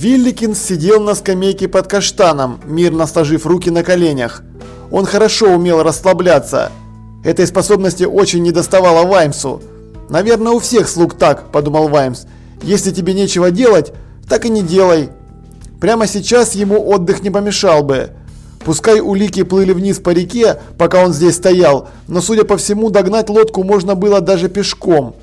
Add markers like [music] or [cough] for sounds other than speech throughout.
Вилликинс сидел на скамейке под каштаном, мирно сложив руки на коленях. Он хорошо умел расслабляться. Этой способности очень недоставало Ваймсу. «Наверное, у всех слуг так», – подумал Ваймс. «Если тебе нечего делать, так и не делай». Прямо сейчас ему отдых не помешал бы. Пускай улики плыли вниз по реке, пока он здесь стоял, но, судя по всему, догнать лодку можно было даже пешком.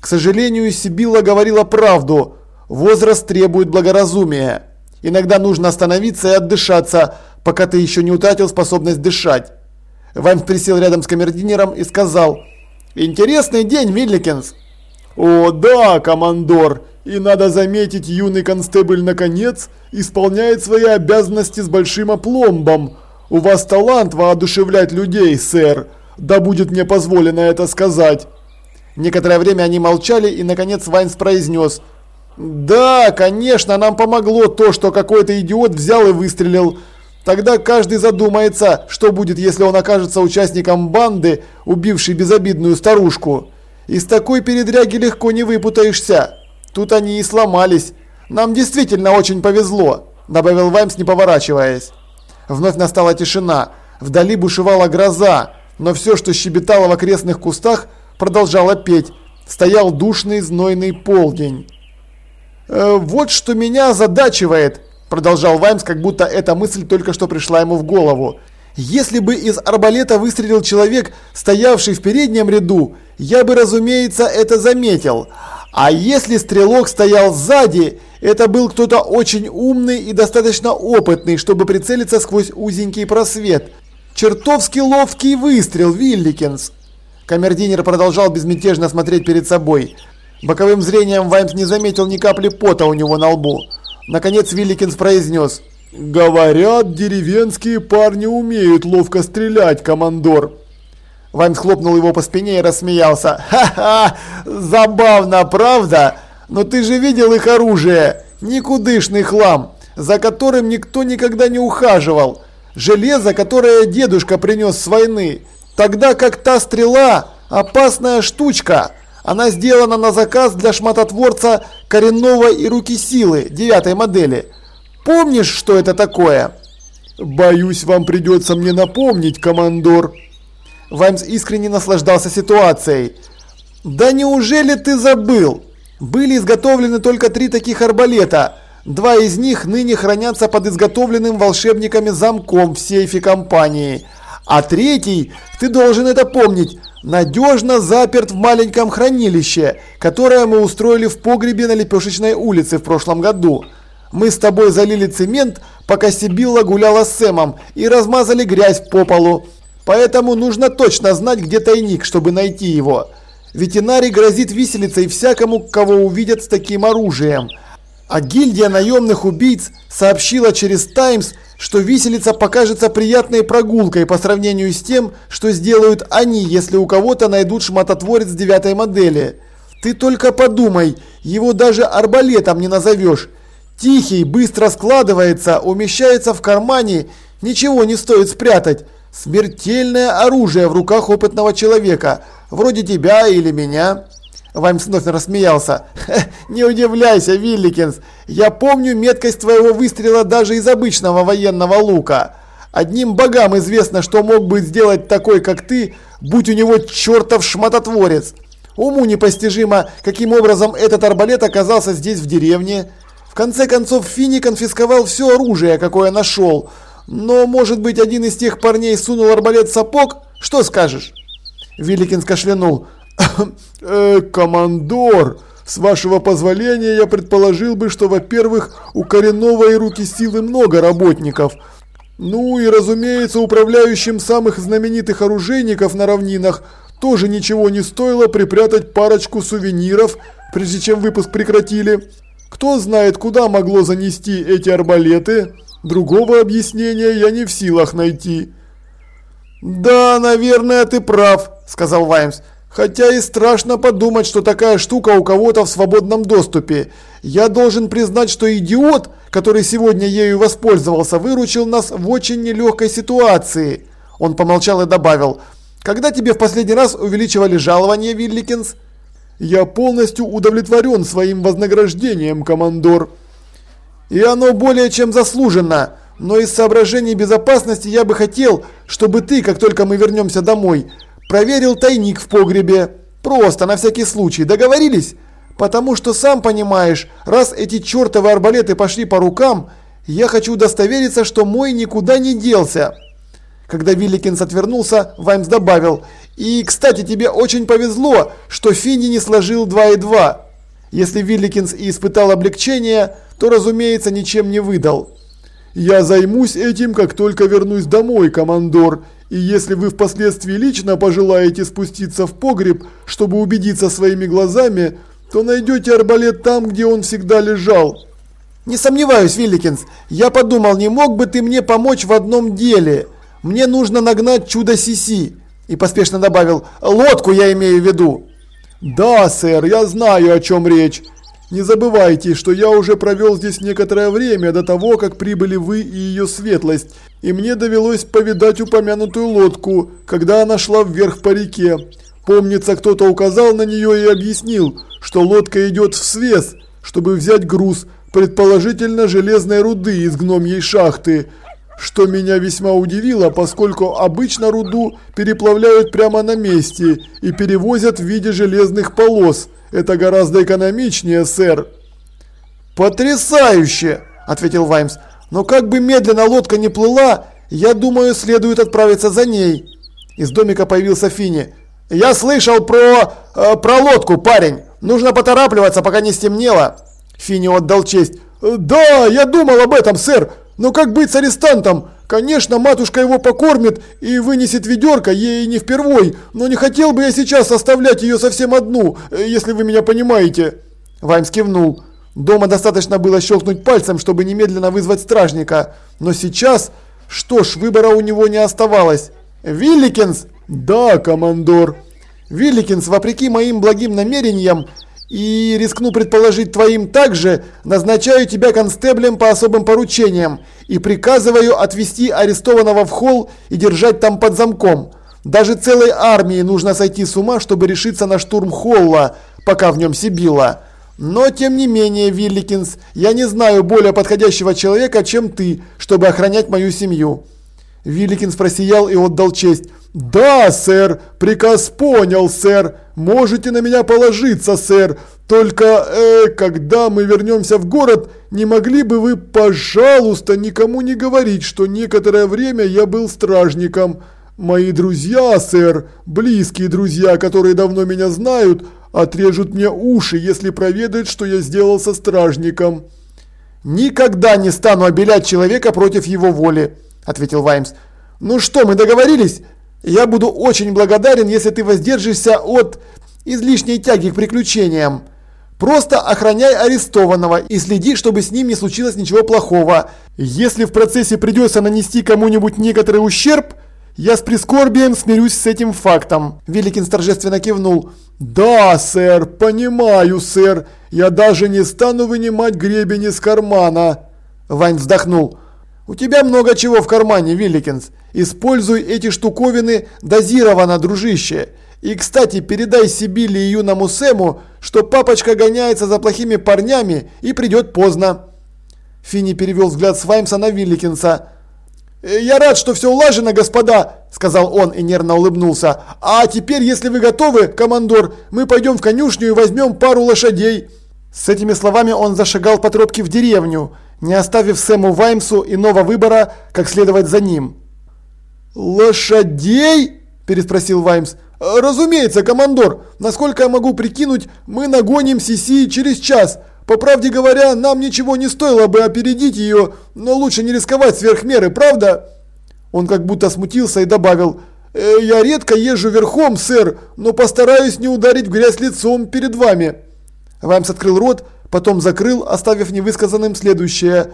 К сожалению, Сибилла говорила правду. Возраст требует благоразумия. Иногда нужно остановиться и отдышаться, пока ты еще не утратил способность дышать. Ваймс присел рядом с камердинером и сказал «Интересный день, Милликинс!» «О да, командор!» И надо заметить, юный констебль наконец исполняет свои обязанности с большим опломбом. У вас талант воодушевлять людей, сэр. Да будет мне позволено это сказать. Некоторое время они молчали и наконец Вайнс произнес. «Да, конечно, нам помогло то, что какой-то идиот взял и выстрелил. Тогда каждый задумается, что будет, если он окажется участником банды, убившей безобидную старушку. Из такой передряги легко не выпутаешься». Тут они и сломались. Нам действительно очень повезло», – добавил Ваймс, не поворачиваясь. Вновь настала тишина. Вдали бушевала гроза, но все, что щебетало в окрестных кустах, продолжало петь. Стоял душный знойный полдень. «Э, «Вот что меня озадачивает», – продолжал Ваймс, как будто эта мысль только что пришла ему в голову. «Если бы из арбалета выстрелил человек, стоявший в переднем ряду, я бы, разумеется, это заметил. А если стрелок стоял сзади, это был кто-то очень умный и достаточно опытный, чтобы прицелиться сквозь узенький просвет. Чертовски ловкий выстрел, Вилликинс. Камердинер продолжал безмятежно смотреть перед собой. Боковым зрением Ваймс не заметил ни капли пота у него на лбу. Наконец Вилликинс произнес. «Говорят, деревенские парни умеют ловко стрелять, командор». Ваймс хлопнул его по спине и рассмеялся. «Ха-ха! Забавно, правда? Но ты же видел их оружие! Никудышный хлам, за которым никто никогда не ухаживал. Железо, которое дедушка принес с войны. Тогда как та стрела – опасная штучка. Она сделана на заказ для шмототворца коренного и руки силы девятой модели. Помнишь, что это такое?» «Боюсь, вам придется мне напомнить, командор», Ваймс искренне наслаждался ситуацией. «Да неужели ты забыл? Были изготовлены только три таких арбалета. Два из них ныне хранятся под изготовленным волшебниками замком в сейфе компании. А третий, ты должен это помнить, надежно заперт в маленьком хранилище, которое мы устроили в погребе на Лепешечной улице в прошлом году. Мы с тобой залили цемент, пока Сибилла гуляла с Сэмом, и размазали грязь по полу. Поэтому нужно точно знать, где тайник, чтобы найти его. Ветеринарий грозит виселицей всякому, кого увидят с таким оружием. А гильдия наемных убийц сообщила через Таймс, что виселица покажется приятной прогулкой по сравнению с тем, что сделают они, если у кого-то найдут шмототворец девятой модели. Ты только подумай, его даже арбалетом не назовешь. Тихий, быстро складывается, умещается в кармане, ничего не стоит спрятать. Смертельное оружие в руках опытного человека, вроде тебя или меня. Ваймс вновь рассмеялся. [laughs] «Не удивляйся, Вилликинс, я помню меткость твоего выстрела даже из обычного военного лука. Одним богам известно, что мог бы сделать такой, как ты, будь у него чертов шмототворец. Уму непостижимо, каким образом этот арбалет оказался здесь в деревне. В конце концов, Фини конфисковал все оружие, какое нашел, но, может быть, один из тех парней сунул арбалет в сапог? Что скажешь?» Великин кашлянул. [coughs] э, «Командор, с вашего позволения я предположил бы, что, во-первых, у коренного и руки силы много работников. Ну и, разумеется, управляющим самых знаменитых оружейников на равнинах тоже ничего не стоило припрятать парочку сувениров, прежде чем выпуск прекратили. Кто знает, куда могло занести эти арбалеты?» Другого объяснения я не в силах найти. Да, наверное, ты прав, сказал Ваймс. Хотя и страшно подумать, что такая штука у кого-то в свободном доступе. Я должен признать, что идиот, который сегодня ею воспользовался, выручил нас в очень нелегкой ситуации. Он помолчал и добавил. Когда тебе в последний раз увеличивали жалование, И оно более чем заслуженно. Но из соображений безопасности я бы хотел, чтобы ты, как только мы вернемся домой, проверил тайник в погребе. Просто, на всякий случай. Договорились? Потому что, сам понимаешь, раз эти чертовы арбалеты пошли по рукам, я хочу удостовериться, что мой никуда не делся. Когда Вилликинс отвернулся, Ваймс добавил, «И, кстати, тебе очень повезло, что Финни не сложил 2 и 2. Если Вилликинс и испытал облегчение, то, разумеется, ничем не выдал. «Я займусь этим, как только вернусь домой, командор, и если вы впоследствии лично пожелаете спуститься в погреб, чтобы убедиться своими глазами, то найдете арбалет там, где он всегда лежал». «Не сомневаюсь, Вилликинс. Я подумал, не мог бы ты мне помочь в одном деле? Мне нужно нагнать чудо Сиси». И поспешно добавил, «Лодку я имею в виду». «Да, сэр, я знаю, о чем речь. Не забывайте, что я уже провел здесь некоторое время до того, как прибыли вы и ее светлость, и мне довелось повидать упомянутую лодку, когда она шла вверх по реке. Помнится, кто-то указал на нее и объяснил, что лодка идет в свес, чтобы взять груз, предположительно железной руды из гномьей шахты, что меня весьма удивило, поскольку обычно руду переплавляют прямо на месте и перевозят в виде железных полос. Это гораздо экономичнее, сэр. Потрясающе, ответил Ваймс. Но как бы медленно лодка не плыла, я думаю, следует отправиться за ней. Из домика появился Фини. Я слышал про э, про лодку, парень. Нужно поторапливаться, пока не стемнело. Фини отдал честь. Да, я думал об этом, сэр. Но как быть с арестантом? Конечно, матушка его покормит и вынесет ведерко, ей не впервой, но не хотел бы я сейчас оставлять ее совсем одну, э, если вы меня понимаете. Ваймс кивнул. Дома достаточно было щелкнуть пальцем, чтобы немедленно вызвать стражника. Но сейчас, что ж, выбора у него не оставалось. Вилликинс? Да, командор. Вилликинс, вопреки моим благим намерениям, и, рискну предположить твоим также, назначаю тебя констеблем по особым поручениям и приказываю отвести арестованного в холл и держать там под замком. Даже целой армии нужно сойти с ума, чтобы решиться на штурм холла, пока в нем Сибила. Но, тем не менее, Вилликинс, я не знаю более подходящего человека, чем ты, чтобы охранять мою семью. Вилликинс просиял и отдал честь. «Да, сэр, приказ понял, сэр. Можете на меня положиться, сэр. Только, э, когда мы вернемся в город, не могли бы вы, пожалуйста, никому не говорить, что некоторое время я был стражником. Мои друзья, сэр, близкие друзья, которые давно меня знают, отрежут мне уши, если проведают, что я сделал со стражником». «Никогда не стану обелять человека против его воли», – ответил Ваймс. «Ну что, мы договорились?» Я буду очень благодарен, если ты воздержишься от излишней тяги к приключениям. Просто охраняй арестованного и следи, чтобы с ним не случилось ничего плохого. Если в процессе придется нанести кому-нибудь некоторый ущерб, я с прискорбием смирюсь с этим фактом. Великин торжественно кивнул. Да, сэр, понимаю, сэр. Я даже не стану вынимать гребень из кармана. Вайн вздохнул. У тебя много чего в кармане, Вилликинс. Используй эти штуковины дозированно, дружище. И, кстати, передай Сибили и юному Сэму, что папочка гоняется за плохими парнями и придет поздно. Финни перевел взгляд с Ваймса на Вилликинса. «Э, «Я рад, что все улажено, господа», – сказал он и нервно улыбнулся. «А теперь, если вы готовы, командор, мы пойдем в конюшню и возьмем пару лошадей». С этими словами он зашагал по тропке в деревню не оставив Сэму Ваймсу иного выбора, как следовать за ним. «Лошадей?» – переспросил Ваймс. «Разумеется, командор. Насколько я могу прикинуть, мы нагоним Сиси через час. По правде говоря, нам ничего не стоило бы опередить ее, но лучше не рисковать сверх меры, правда?» Он как будто смутился и добавил. «Э, «Я редко езжу верхом, сэр, но постараюсь не ударить в грязь лицом перед вами». Ваймс открыл рот, потом закрыл, оставив невысказанным следующее.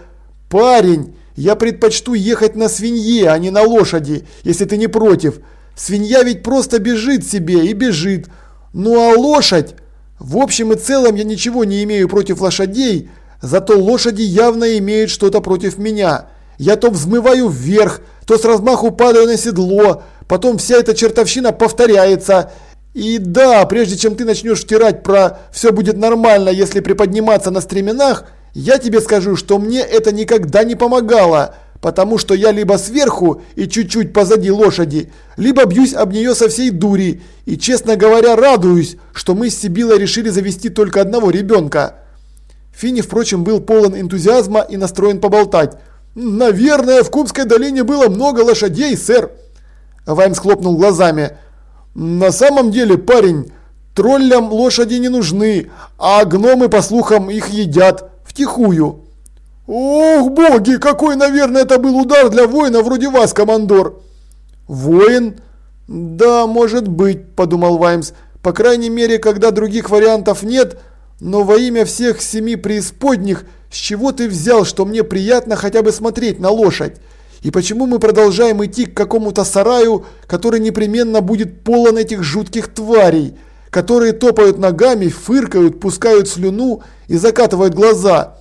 «Парень, я предпочту ехать на свинье, а не на лошади, если ты не против. Свинья ведь просто бежит себе и бежит. Ну а лошадь? В общем и целом я ничего не имею против лошадей, зато лошади явно имеют что-то против меня. Я то взмываю вверх, то с размаху падаю на седло, потом вся эта чертовщина повторяется, и да, прежде чем ты начнешь втирать про «все будет нормально, если приподниматься на стременах», Я тебе скажу, что мне это никогда не помогало, потому что я либо сверху и чуть-чуть позади лошади, либо бьюсь об нее со всей дури и, честно говоря, радуюсь, что мы с Сибилой решили завести только одного ребенка. Финни, впрочем, был полон энтузиазма и настроен поболтать. «Наверное, в Кумской долине было много лошадей, сэр!» Ваймс хлопнул глазами. «На самом деле, парень, троллям лошади не нужны, а гномы, по слухам, их едят втихую». «Ох, боги, какой, наверное, это был удар для воина вроде вас, командор!» «Воин? Да, может быть», – подумал Ваймс. «По крайней мере, когда других вариантов нет, но во имя всех семи преисподних, с чего ты взял, что мне приятно хотя бы смотреть на лошадь? И почему мы продолжаем идти к какому-то сараю, который непременно будет полон этих жутких тварей, которые топают ногами, фыркают, пускают слюну и закатывают глаза?»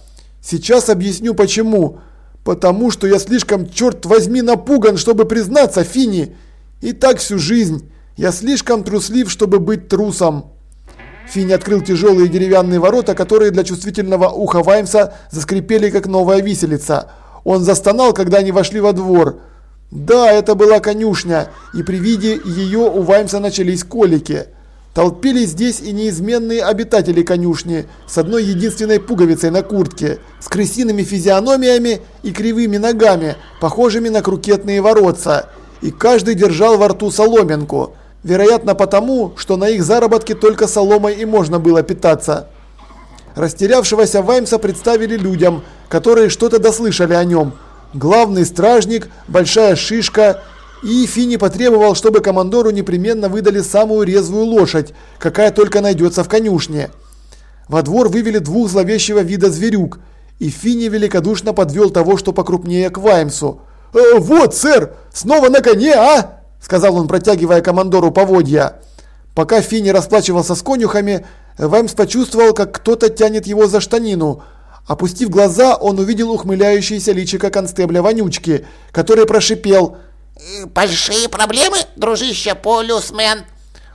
Сейчас объясню почему. Потому что я слишком, черт возьми, напуган, чтобы признаться Фини. И так всю жизнь. Я слишком труслив, чтобы быть трусом. Финни открыл тяжелые деревянные ворота, которые для чувствительного уха Ваймса заскрипели, как новая виселица. Он застонал, когда они вошли во двор. Да, это была конюшня, и при виде ее у Ваймса начались колики. Толпились здесь и неизменные обитатели конюшни с одной единственной пуговицей на куртке, с крысиными физиономиями и кривыми ногами, похожими на крукетные воротца. И каждый держал во рту соломинку. Вероятно потому, что на их заработки только соломой и можно было питаться. Растерявшегося Ваймса представили людям, которые что-то дослышали о нем. Главный стражник, большая шишка и Фини потребовал, чтобы командору непременно выдали самую резвую лошадь, какая только найдется в конюшне. Во двор вывели двух зловещего вида зверюк, и Фини великодушно подвел того, что покрупнее к Ваймсу. «Э, «Вот, сэр, снова на коне, а?» – сказал он, протягивая командору поводья. Пока Фини расплачивался с конюхами, Ваймс почувствовал, как кто-то тянет его за штанину. Опустив глаза, он увидел ухмыляющееся личико констебля Вонючки, который прошипел – Большие проблемы, дружище полюсмен.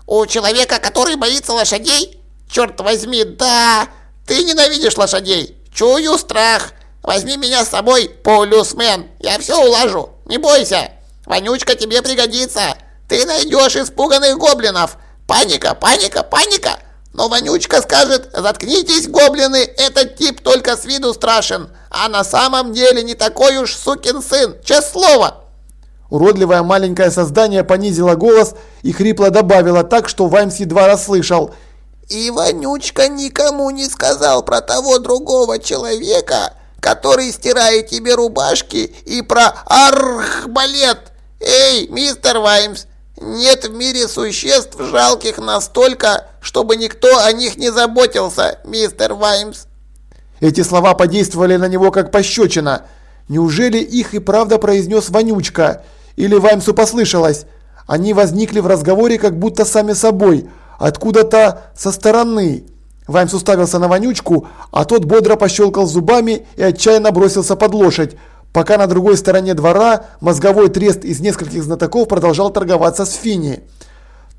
У человека, который боится лошадей? Черт возьми, да, ты ненавидишь лошадей. Чую страх. Возьми меня с собой, полюсмен. Я все уложу. Не бойся. Вонючка тебе пригодится. Ты найдешь испуганных гоблинов. Паника, паника, паника. Но Вонючка скажет, заткнитесь, гоблины, этот тип только с виду страшен, а на самом деле не такой уж сукин сын, честное слово. Уродливое маленькое создание понизило голос и хрипло добавило так, что Ваймс едва расслышал. «И Вонючка никому не сказал про того другого человека, который стирает тебе рубашки, и про архбалет. Эй, мистер Ваймс, нет в мире существ жалких настолько, чтобы никто о них не заботился, мистер Ваймс». Эти слова подействовали на него как пощечина. Неужели их и правда произнес Вонючка? Или Ваймсу послышалось? Они возникли в разговоре как будто сами собой, откуда-то со стороны. Ваймс уставился на вонючку, а тот бодро пощелкал зубами и отчаянно бросился под лошадь, пока на другой стороне двора мозговой трест из нескольких знатоков продолжал торговаться с Фини.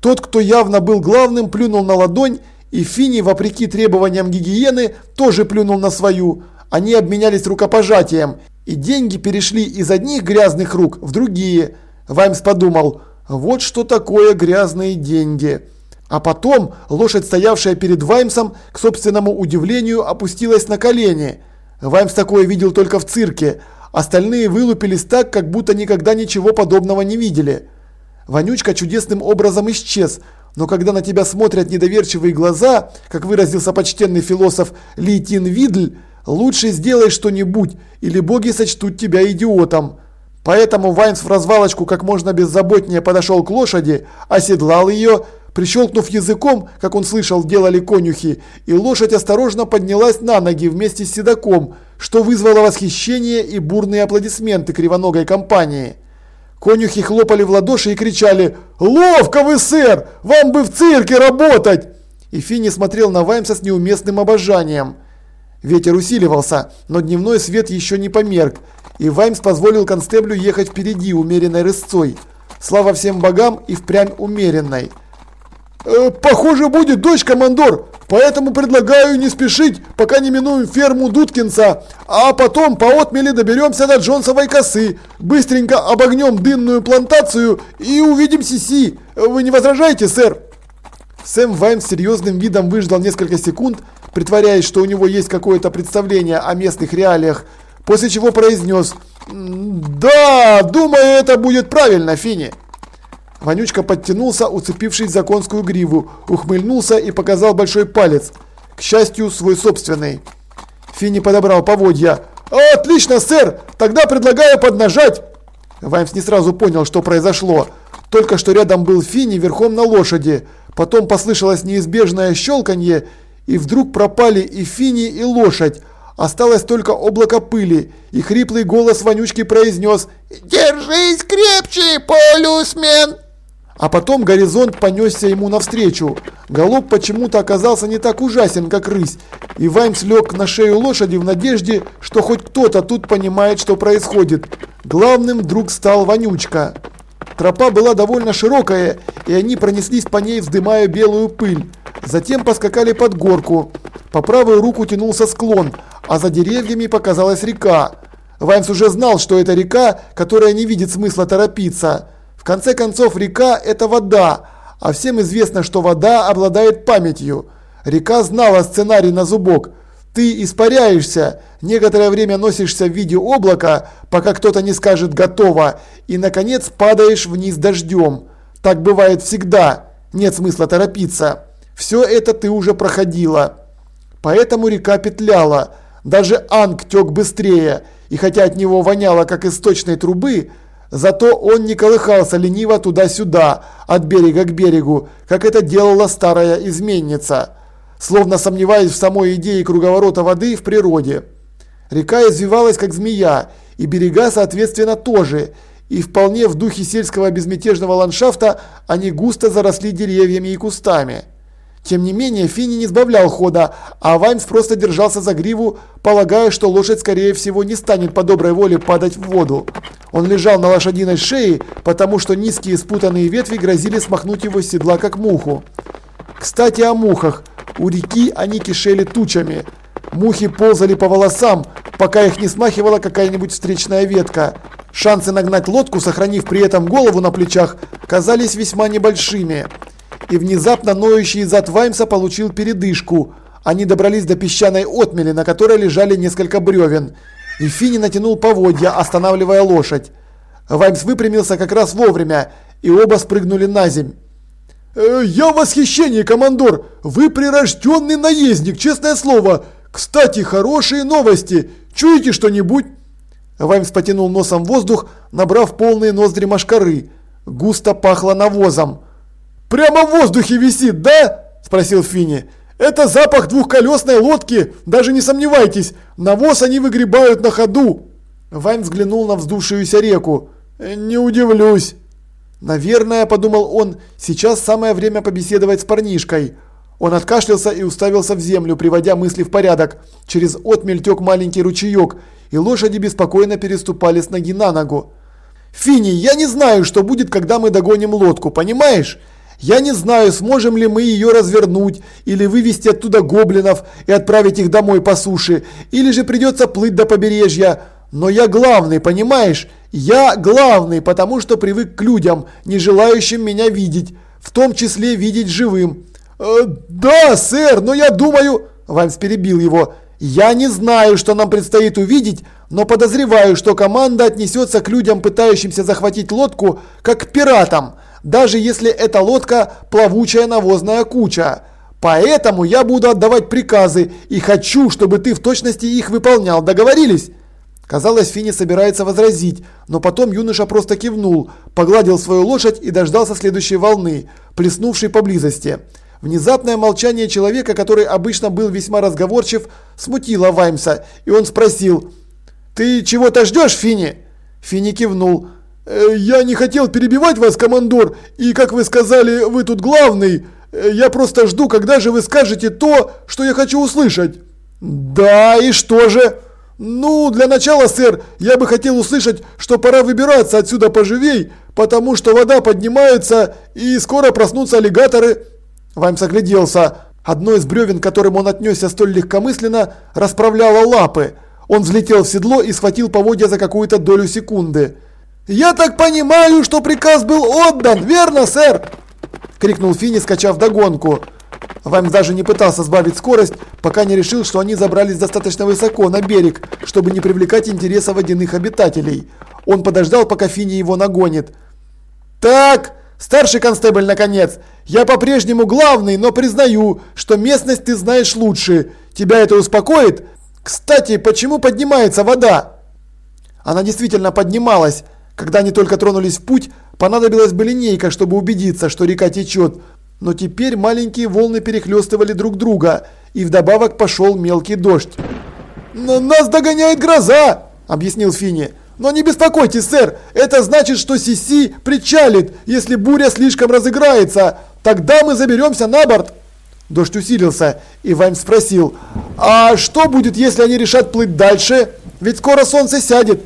Тот, кто явно был главным, плюнул на ладонь, и Фини, вопреки требованиям гигиены, тоже плюнул на свою. Они обменялись рукопожатием, и деньги перешли из одних грязных рук в другие. Ваймс подумал, вот что такое грязные деньги. А потом лошадь, стоявшая перед Ваймсом, к собственному удивлению опустилась на колени. Ваймс такое видел только в цирке. Остальные вылупились так, как будто никогда ничего подобного не видели. Вонючка чудесным образом исчез, но когда на тебя смотрят недоверчивые глаза, как выразился почтенный философ Ли Тин Видль, Лучше сделай что-нибудь, или боги сочтут тебя идиотом. Поэтому Вайнс в развалочку как можно беззаботнее подошел к лошади, оседлал ее, прищелкнув языком, как он слышал, делали конюхи, и лошадь осторожно поднялась на ноги вместе с седаком, что вызвало восхищение и бурные аплодисменты кривоногой компании. Конюхи хлопали в ладоши и кричали «Ловко вы, сэр! Вам бы в цирке работать!» И Финни смотрел на Ваймса с неуместным обожанием. Ветер усиливался, но дневной свет еще не померк, и Ваймс позволил констеблю ехать впереди умеренной рысцой. Слава всем богам и впрямь умеренной. Э, похоже, будет дождь, командор, поэтому предлагаю не спешить, пока не минуем ферму Дудкинса, а потом по отмели доберемся до Джонсовой косы, быстренько обогнем дынную плантацию и увидим Сиси. Вы не возражаете, сэр? Сэм Вайм с серьезным видом выждал несколько секунд, притворяясь, что у него есть какое-то представление о местных реалиях, после чего произнес «Да, думаю, это будет правильно, Фини». Вонючка подтянулся, уцепившись за конскую гриву, ухмыльнулся и показал большой палец. К счастью, свой собственный. Финни подобрал поводья. «Отлично, сэр! Тогда предлагаю поднажать!» Ваймс не сразу понял, что произошло. Только что рядом был Финни верхом на лошади. Потом послышалось неизбежное щелканье, и вдруг пропали и Финни, и лошадь. Осталось только облако пыли, и хриплый голос Вонючки произнес «Держись крепче, полюсмен!» А потом горизонт понесся ему навстречу. Голуб почему-то оказался не так ужасен, как рысь, и Ваймс лег на шею лошади в надежде, что хоть кто-то тут понимает, что происходит. Главным вдруг стал Вонючка. Тропа была довольно широкая, и они пронеслись по ней, вздымая белую пыль. Затем поскакали под горку. По правую руку тянулся склон, а за деревьями показалась река. Ваймс уже знал, что это река, которая не видит смысла торопиться. В конце концов, река – это вода, а всем известно, что вода обладает памятью. Река знала сценарий на зубок. Ты испаряешься, некоторое время носишься в виде облака, пока кто-то не скажет «готово», и, наконец, падаешь вниз дождем. Так бывает всегда, нет смысла торопиться. Все это ты уже проходила. Поэтому река петляла. Даже Анг тек быстрее, и хотя от него воняло, как из сточной трубы, Зато он не колыхался лениво туда-сюда, от берега к берегу, как это делала старая изменница, словно сомневаясь в самой идее круговорота воды в природе. Река извивалась как змея, и берега соответственно тоже, и вполне в духе сельского безмятежного ландшафта они густо заросли деревьями и кустами. Тем не менее, Финни не сбавлял хода, а Ваймс просто держался за гриву, полагая, что лошадь скорее всего не станет по доброй воле падать в воду. Он лежал на лошадиной шее, потому что низкие спутанные ветви грозили смахнуть его с седла как муху. Кстати о мухах. У реки они кишели тучами. Мухи ползали по волосам, пока их не смахивала какая-нибудь встречная ветка. Шансы нагнать лодку, сохранив при этом голову на плечах, казались весьма небольшими и внезапно ноющий зад Ваймса получил передышку. Они добрались до песчаной отмели, на которой лежали несколько бревен. И Финни натянул поводья, останавливая лошадь. Ваймс выпрямился как раз вовремя, и оба спрыгнули на земь. «Э, «Я в восхищении, командор! Вы прирожденный наездник, честное слово! Кстати, хорошие новости! Чуете что-нибудь?» Ваймс потянул носом воздух, набрав полные ноздри машкары. Густо пахло навозом. «Прямо в воздухе висит, да?» – спросил Финни. «Это запах двухколесной лодки, даже не сомневайтесь, навоз они выгребают на ходу». Вайн взглянул на вздувшуюся реку. «Не удивлюсь». «Наверное, – подумал он, – сейчас самое время побеседовать с парнишкой». Он откашлялся и уставился в землю, приводя мысли в порядок. Через отмель тек маленький ручеек, и лошади беспокойно переступали с ноги на ногу. «Финни, я не знаю, что будет, когда мы догоним лодку, понимаешь? Я не знаю, сможем ли мы ее развернуть, или вывести оттуда гоблинов и отправить их домой по суше, или же придется плыть до побережья. Но я главный, понимаешь? Я главный, потому что привык к людям, не желающим меня видеть, в том числе видеть живым. Э, да, сэр, но я думаю... Ваймс перебил его. Я не знаю, что нам предстоит увидеть, но подозреваю, что команда отнесется к людям, пытающимся захватить лодку, как к пиратам даже если эта лодка плавучая навозная куча. Поэтому я буду отдавать приказы и хочу, чтобы ты в точности их выполнял. Договорились? Казалось, Фини собирается возразить, но потом юноша просто кивнул, погладил свою лошадь и дождался следующей волны, плеснувшей поблизости. Внезапное молчание человека, который обычно был весьма разговорчив, смутило Ваймса, и он спросил «Ты чего-то ждешь, Фини?» Фини кивнул. Э, «Я не хотел перебивать вас, командор, и, как вы сказали, вы тут главный. Э, я просто жду, когда же вы скажете то, что я хочу услышать». «Да, и что же?» «Ну, для начала, сэр, я бы хотел услышать, что пора выбираться отсюда поживей, потому что вода поднимается и скоро проснутся аллигаторы». Ваймс огляделся. Одно из бревен, которым он отнесся столь легкомысленно, расправляло лапы. Он взлетел в седло и схватил поводья за какую-то долю секунды. «Я так понимаю, что приказ был отдан, верно, сэр?» – крикнул Финни, скачав догонку. Ваймс даже не пытался сбавить скорость, пока не решил, что они забрались достаточно высоко на берег, чтобы не привлекать интереса водяных обитателей. Он подождал, пока Финни его нагонит. «Так!» Старший констебль, наконец, я по-прежнему главный, но признаю, что местность ты знаешь лучше. Тебя это успокоит? Кстати, почему поднимается вода? Она действительно поднималась. Когда они только тронулись в путь, понадобилась бы линейка, чтобы убедиться, что река течет. Но теперь маленькие волны перехлестывали друг друга, и вдобавок пошел мелкий дождь. «Нас догоняет гроза!» – объяснил Финни. Но не беспокойтесь, сэр, это значит, что Сиси причалит, если буря слишком разыграется. Тогда мы заберемся на борт. Дождь усилился, и Вайм спросил, а что будет, если они решат плыть дальше? Ведь скоро солнце сядет.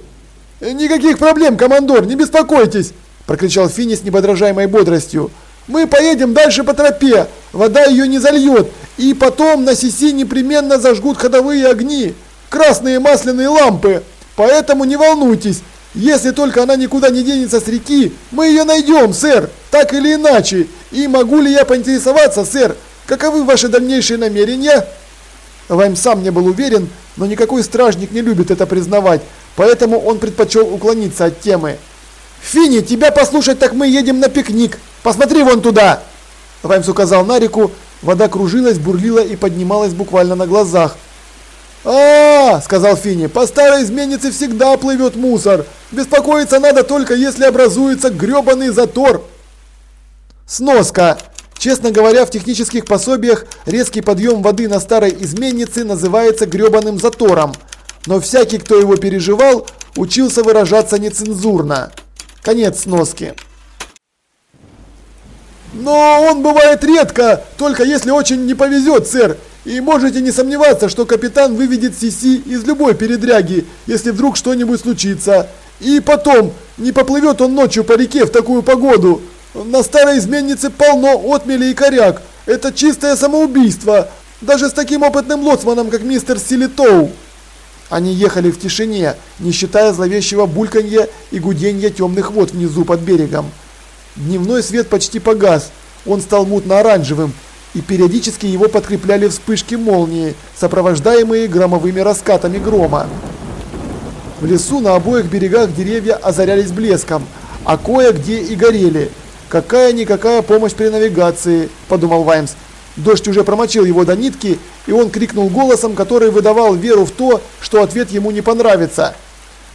Никаких проблем, командор, не беспокойтесь, прокричал Финни с неподражаемой бодростью. Мы поедем дальше по тропе, вода ее не зальет, и потом на Сиси непременно зажгут ходовые огни, красные масляные лампы. Поэтому не волнуйтесь, если только она никуда не денется с реки, мы ее найдем, сэр, так или иначе. И могу ли я поинтересоваться, сэр, каковы ваши дальнейшие намерения? Вайм сам не был уверен, но никакой стражник не любит это признавать, поэтому он предпочел уклониться от темы. «Финни, тебя послушать, так мы едем на пикник. Посмотри вон туда!» Ваймс указал на реку, вода кружилась, бурлила и поднималась буквально на глазах а, сказал Финни, по старой изменнице всегда плывет мусор. Беспокоиться надо только, если образуется гребаный затор. Сноска. Честно говоря, в технических пособиях резкий подъем воды на старой изменнице называется гребаным затором. Но всякий, кто его переживал, учился выражаться нецензурно. Конец сноски. Но он бывает редко, только если очень не повезет, сэр. И можете не сомневаться, что капитан выведет Сиси из любой передряги, если вдруг что-нибудь случится. И потом, не поплывет он ночью по реке в такую погоду. На старой изменнице полно отмели и коряк. Это чистое самоубийство. Даже с таким опытным лоцманом, как мистер Силитоу. Они ехали в тишине, не считая зловещего бульканья и гуденья темных вод внизу под берегом. Дневной свет почти погас. Он стал мутно-оранжевым, и периодически его подкрепляли вспышки молнии, сопровождаемые громовыми раскатами грома. В лесу на обоих берегах деревья озарялись блеском, а кое-где и горели. Какая-никакая помощь при навигации, подумал Ваймс. Дождь уже промочил его до нитки, и он крикнул голосом, который выдавал веру в то, что ответ ему не понравится.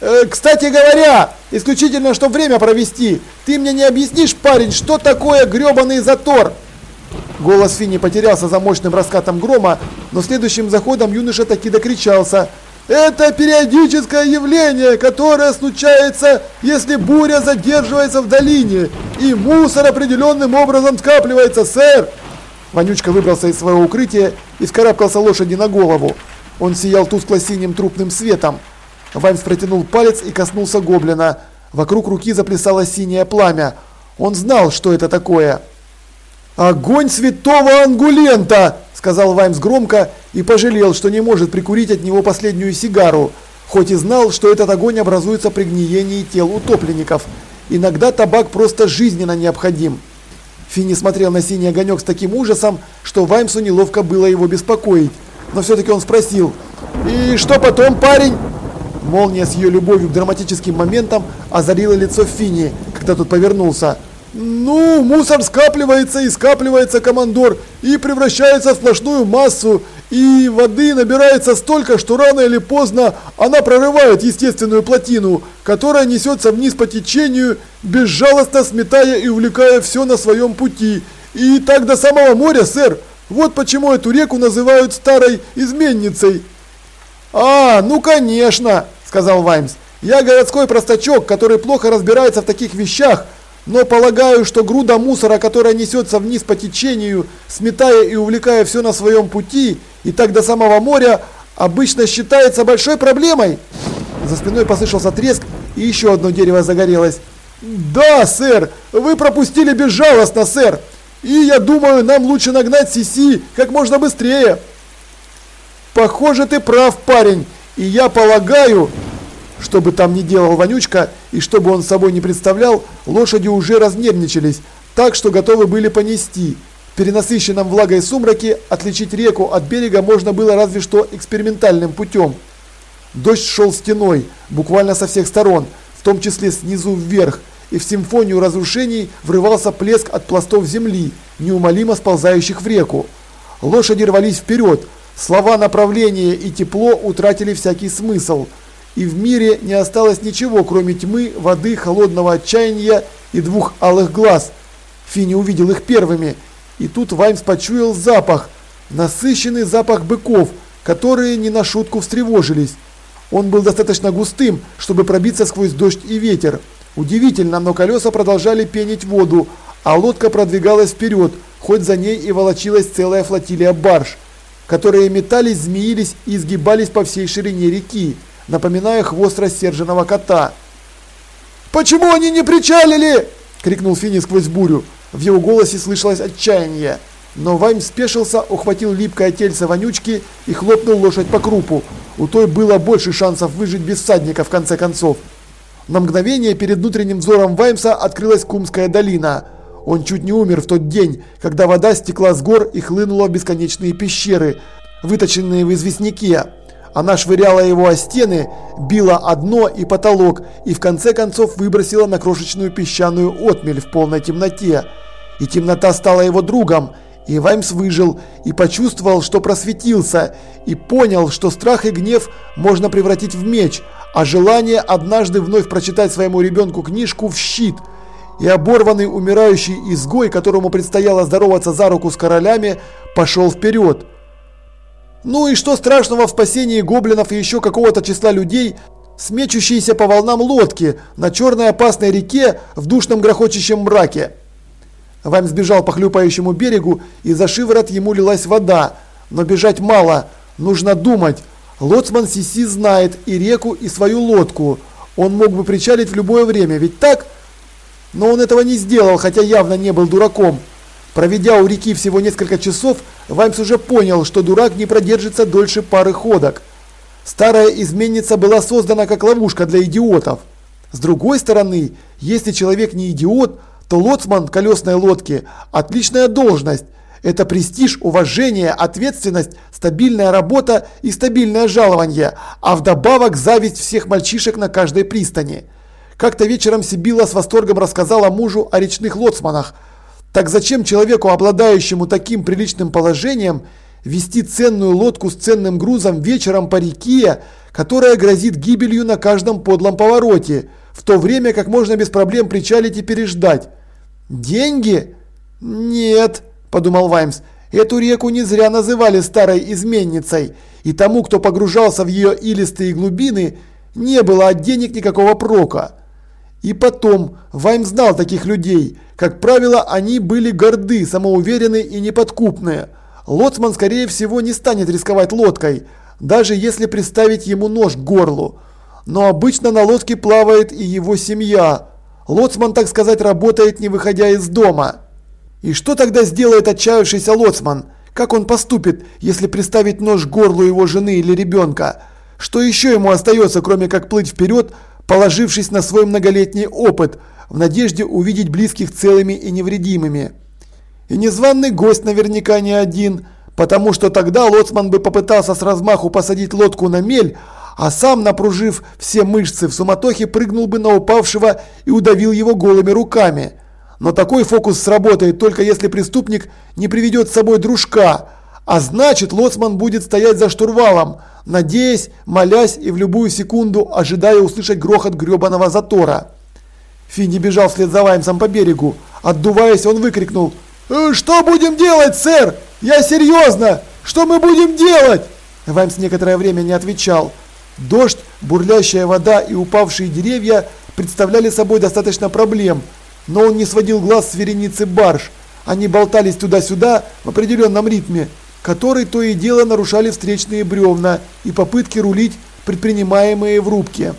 «Э, «Кстати говоря, исключительно, что время провести, ты мне не объяснишь, парень, что такое гребаный затор?» Голос Финни потерялся за мощным раскатом грома, но следующим заходом юноша таки докричался. «Это периодическое явление, которое случается, если буря задерживается в долине, и мусор определенным образом скапливается, сэр!» Вонючка выбрался из своего укрытия и вскарабкался лошади на голову. Он сиял тускло-синим трупным светом. Ваймс протянул палец и коснулся гоблина. Вокруг руки заплясало синее пламя. Он знал, что это такое. «Огонь святого Ангулента!» – сказал Ваймс громко и пожалел, что не может прикурить от него последнюю сигару, хоть и знал, что этот огонь образуется при гниении тел утопленников. Иногда табак просто жизненно необходим. Финни смотрел на синий огонек с таким ужасом, что Ваймсу неловко было его беспокоить. Но все-таки он спросил, «И что потом, парень?» Молния с ее любовью к драматическим моментам озарила лицо Финни, когда тот повернулся. Ну, мусор скапливается и скапливается, командор, и превращается в сплошную массу, и воды набирается столько, что рано или поздно она прорывает естественную плотину, которая несется вниз по течению, безжалостно сметая и увлекая все на своем пути. И так до самого моря, сэр. Вот почему эту реку называют старой изменницей. А, ну конечно, сказал Ваймс. Я городской простачок, который плохо разбирается в таких вещах, но полагаю, что груда мусора, которая несется вниз по течению, сметая и увлекая все на своем пути, и так до самого моря, обычно считается большой проблемой. За спиной послышался треск, и еще одно дерево загорелось. «Да, сэр! Вы пропустили безжалостно, сэр! И я думаю, нам лучше нагнать Сиси как можно быстрее. Похоже, ты прав, парень. И я полагаю, что бы там ни делал Вонючка и что бы он собой не представлял, лошади уже разнервничались, так что готовы были понести. Перенасыщенном влагой сумраке отличить реку от берега можно было разве что экспериментальным путем. Дождь шел стеной, буквально со всех сторон, в том числе снизу вверх, и в симфонию разрушений врывался плеск от пластов земли, неумолимо сползающих в реку. Лошади рвались вперед, слова направления и тепло утратили всякий смысл, и в мире не осталось ничего, кроме тьмы, воды, холодного отчаяния и двух алых глаз. Фини увидел их первыми, и тут Ваймс почуял запах, насыщенный запах быков, которые не на шутку встревожились. Он был достаточно густым, чтобы пробиться сквозь дождь и ветер. Удивительно, но колеса продолжали пенить воду, а лодка продвигалась вперед, хоть за ней и волочилась целая флотилия барж, которые метались, змеились и изгибались по всей ширине реки, напоминая хвост рассерженного кота. «Почему они не причалили?» – крикнул Финни сквозь бурю. В его голосе слышалось отчаяние. Но Вайм спешился, ухватил липкое тельце вонючки и хлопнул лошадь по крупу. У той было больше шансов выжить без всадника в конце концов. На мгновение перед внутренним взором Ваймса открылась Кумская долина. Он чуть не умер в тот день, когда вода стекла с гор и хлынула в бесконечные пещеры, выточенные в известняке. Она швыряла его о стены, била одно и потолок и в конце концов выбросила на крошечную песчаную отмель в полной темноте. И темнота стала его другом, и Ваймс выжил, и почувствовал, что просветился, и понял, что страх и гнев можно превратить в меч, а желание однажды вновь прочитать своему ребенку книжку в щит. И оборванный умирающий изгой, которому предстояло здороваться за руку с королями, пошел вперед. Ну и что страшного в спасении гоблинов и еще какого-то числа людей, смечущиеся по волнам лодки на черной опасной реке в душном грохочущем мраке? Вайм сбежал по хлюпающему берегу, и за шиворот ему лилась вода. Но бежать мало, нужно думать. Лоцман Сиси знает и реку, и свою лодку. Он мог бы причалить в любое время, ведь так? Но он этого не сделал, хотя явно не был дураком. Проведя у реки всего несколько часов, Ваймс уже понял, что дурак не продержится дольше пары ходок. Старая изменница была создана как ловушка для идиотов. С другой стороны, если человек не идиот, то лоцман колесной лодки – отличная должность. Это престиж, уважение, ответственность, стабильная работа и стабильное жалование, а вдобавок зависть всех мальчишек на каждой пристани. Как-то вечером Сибила с восторгом рассказала мужу о речных лоцманах. Так зачем человеку, обладающему таким приличным положением, вести ценную лодку с ценным грузом вечером по реке, которая грозит гибелью на каждом подлом повороте – в то время как можно без проблем причалить и переждать. Деньги? Нет, подумал Ваймс. Эту реку не зря называли старой изменницей, и тому, кто погружался в ее илистые глубины, не было от денег никакого прока. И потом, Вайм знал таких людей. Как правило, они были горды, самоуверены и неподкупные. Лоцман, скорее всего, не станет рисковать лодкой, даже если приставить ему нож к горлу но обычно на лодке плавает и его семья. Лоцман, так сказать, работает не выходя из дома. И что тогда сделает отчаявшийся лоцман? Как он поступит, если приставить нож к горлу его жены или ребенка? Что еще ему остается, кроме как плыть вперед, положившись на свой многолетний опыт, в надежде увидеть близких целыми и невредимыми? И незваный гость наверняка не один, потому что тогда лоцман бы попытался с размаху посадить лодку на мель, а сам, напружив все мышцы в суматохе, прыгнул бы на упавшего и удавил его голыми руками. Но такой фокус сработает только если преступник не приведет с собой дружка, а значит лоцман будет стоять за штурвалом, надеясь, молясь и в любую секунду ожидая услышать грохот гребаного затора. Финни бежал вслед за Ваймсом по берегу. Отдуваясь, он выкрикнул «Э, «Что будем делать, сэр? Я серьезно! Что мы будем делать?» Ваймс некоторое время не отвечал. Дождь, бурлящая вода и упавшие деревья представляли собой достаточно проблем, но он не сводил глаз с вереницы барж. Они болтались туда-сюда в определенном ритме, который то и дело нарушали встречные бревна и попытки рулить, предпринимаемые в рубке.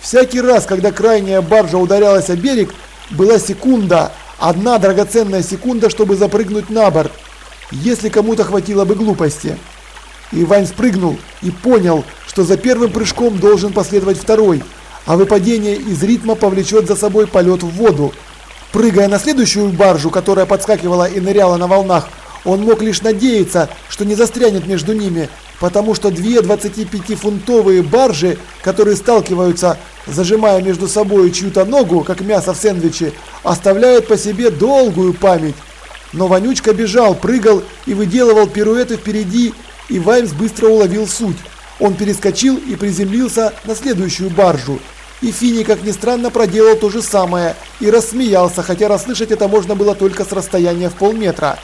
Всякий раз, когда крайняя баржа ударялась о берег, была секунда, Одна драгоценная секунда, чтобы запрыгнуть на борт, если кому-то хватило бы глупости. И Вайн спрыгнул и понял, что за первым прыжком должен последовать второй, а выпадение из ритма повлечет за собой полет в воду. Прыгая на следующую баржу, которая подскакивала и ныряла на волнах, он мог лишь надеяться, что не застрянет между ними, потому что две 25-фунтовые баржи, которые сталкиваются, зажимая между собой чью-то ногу, как мясо в сэндвиче, оставляют по себе долгую память. Но Вонючка бежал, прыгал и выделывал пируэты впереди, и Ваймс быстро уловил суть. Он перескочил и приземлился на следующую баржу. И Фини, как ни странно, проделал то же самое и рассмеялся, хотя расслышать это можно было только с расстояния в полметра.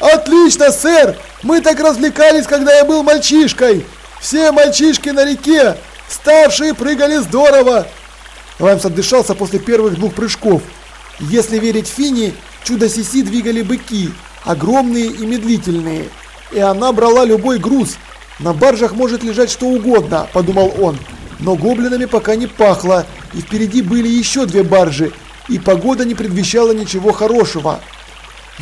«Отлично, сэр! Мы так развлекались, когда я был мальчишкой! Все мальчишки на реке! Старшие прыгали здорово!» Ваймс отдышался после первых двух прыжков. Если верить Фини, чудо Сиси двигали быки, огромные и медлительные. И она брала любой груз. На баржах может лежать что угодно, подумал он. Но гоблинами пока не пахло, и впереди были еще две баржи, и погода не предвещала ничего хорошего.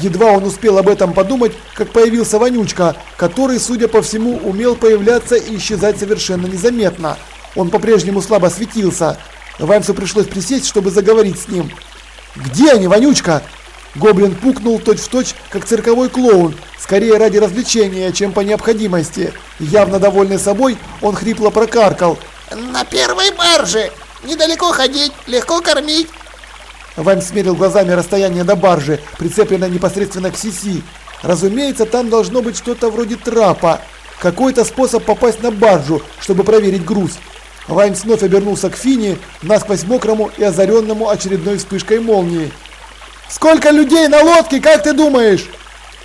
Едва он успел об этом подумать, как появился Вонючка, который, судя по всему, умел появляться и исчезать совершенно незаметно. Он по-прежнему слабо светился. Ваймсу пришлось присесть, чтобы заговорить с ним. «Где они, Вонючка?» Гоблин пукнул точь-в-точь, точь, как цирковой клоун, скорее ради развлечения, чем по необходимости. Явно довольный собой, он хрипло прокаркал. «На первой барже! Недалеко ходить, легко кормить, Вайм смерил глазами расстояние до баржи, прицепленной непосредственно к Сиси. Разумеется, там должно быть что-то вроде трапа. Какой-то способ попасть на баржу, чтобы проверить груз. Вайн вновь обернулся к Фине, насквозь мокрому и озаренному очередной вспышкой молнии. «Сколько людей на лодке, как ты думаешь?»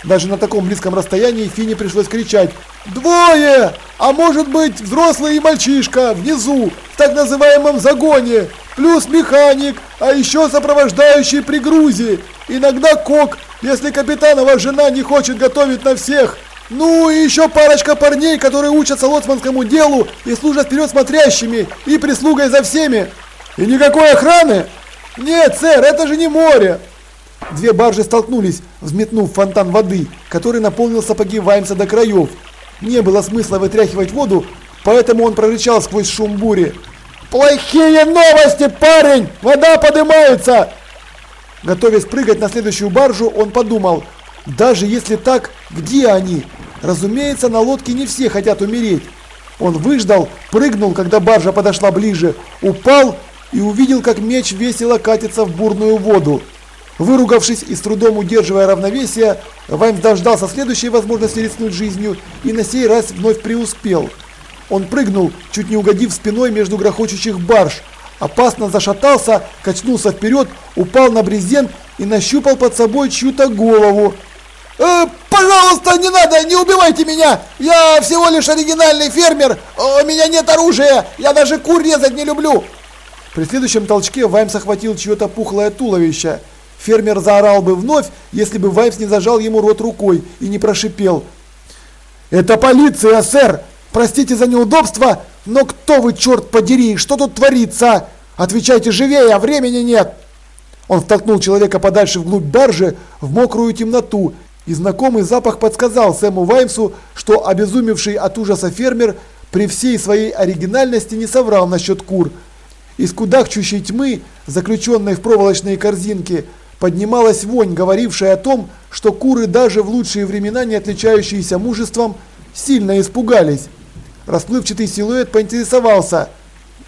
Даже на таком близком расстоянии Фине пришлось кричать «Двое! А может быть взрослый и мальчишка внизу, в так называемом загоне, плюс механик, а еще сопровождающий при грузе, иногда кок, если капитанова жена не хочет готовить на всех». Ну и еще парочка парней, которые учатся лоцманскому делу и служат вперед смотрящими и прислугой за всеми. И никакой охраны? Нет, сэр, это же не море. Две баржи столкнулись, взметнув фонтан воды, который наполнил сапоги Ваймса до краев. Не было смысла вытряхивать воду, поэтому он прорычал сквозь шум бури. «Плохие новости, парень! Вода поднимается!» Готовясь прыгать на следующую баржу, он подумал, даже если так, где они? Разумеется, на лодке не все хотят умереть. Он выждал, прыгнул, когда баржа подошла ближе, упал и увидел, как меч весело катится в бурную воду. Выругавшись и с трудом удерживая равновесие, Ваймс дождался следующей возможности рискнуть жизнью и на сей раз вновь преуспел. Он прыгнул, чуть не угодив спиной между грохочущих барж, опасно зашатался, качнулся вперед, упал на брезент и нащупал под собой чью-то голову. «Э, «Пожалуйста, не надо, не убивайте меня! Я всего лишь оригинальный фермер, у меня нет оружия, я даже кур резать не люблю!» При следующем толчке Ваймс охватил чье-то пухлое туловище – Фермер заорал бы вновь, если бы Ваймс не зажал ему рот рукой и не прошипел. «Это полиция, сэр! Простите за неудобство, но кто вы, черт подери, что тут творится? Отвечайте живее, а времени нет!» Он втолкнул человека подальше вглубь баржи, в мокрую темноту, и знакомый запах подсказал Сэму Ваймсу, что обезумевший от ужаса фермер при всей своей оригинальности не соврал насчет кур. Из кудахчущей тьмы, заключенной в проволочные корзинки, поднималась вонь, говорившая о том, что куры даже в лучшие времена, не отличающиеся мужеством, сильно испугались. Расплывчатый силуэт поинтересовался.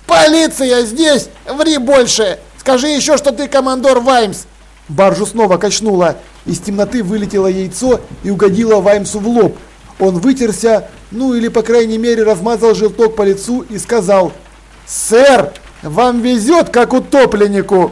«Полиция здесь! Ври больше! Скажи еще, что ты командор Ваймс!» Баржу снова качнуло. Из темноты вылетело яйцо и угодило Ваймсу в лоб. Он вытерся, ну или по крайней мере размазал желток по лицу и сказал «Сэр, вам везет, как утопленнику!»